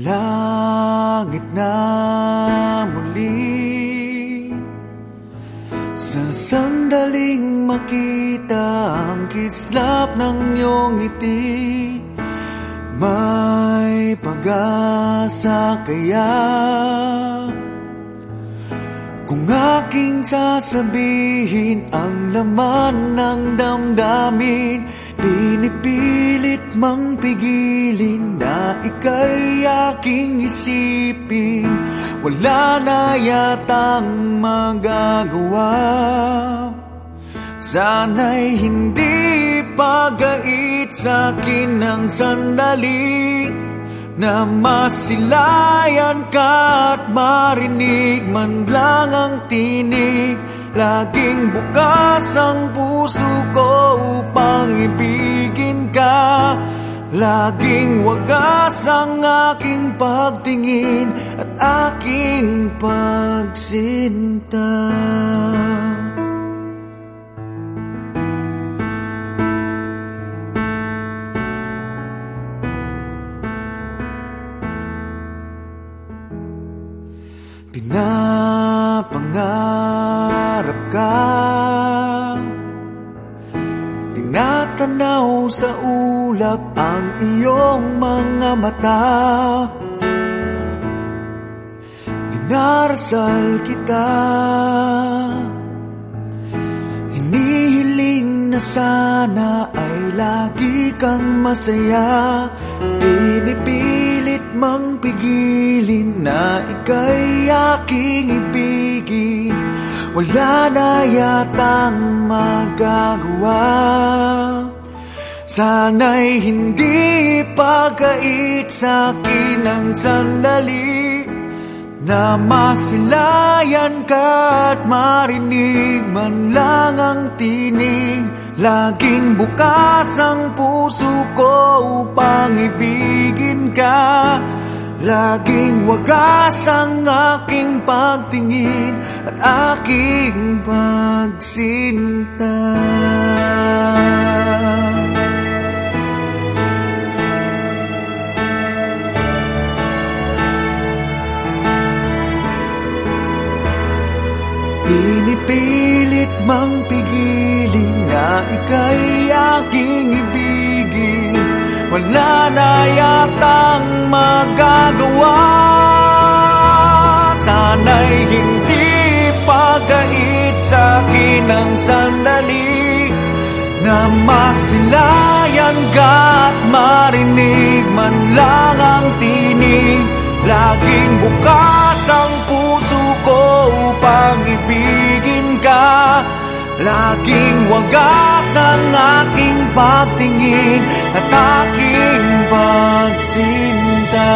Langit na muli. Sa sandaling makita ang kislap ng iyong ngiti May pag-asa kaya? Kung aking sasabihin ang laman ng damdamin Pinipilit mang pigilin na ika'y aking isipin Wala na yatang magagawa. Sana'y hindi pagait sa akin ng sandali Na masilayan ka at marinig man lang ang tinig. Laging bukas ang puso ko upang ibigin Laging wagas ang aking pagtingin at aking pagsinta. Pinapangarap ka Tinatanaw sa ulap ang iyong mga mata. Dinarasal kita. Hinihiling na sana ay lagi kang masaya. Pinipilit mang pigilin na ika'y aking ibigin Wala na yatang magagawa. Sana'y hindi pagkait sa akin ang sandali Na masilayan ka at marinig man lang ang tinig. Laging bukas ang puso ko upang ibigin ka Laging wagas ang aking pagtingin at aking pagsinta. Pinipilit mang pigilin na ika'y aking ibigin Wala na yatang magagawa. Sana'y hindi pagait sa akin ang sandali Na masilayan ka at marinig man lang ang tinig Laging wagas ang aking pagtingin at aking pagsinta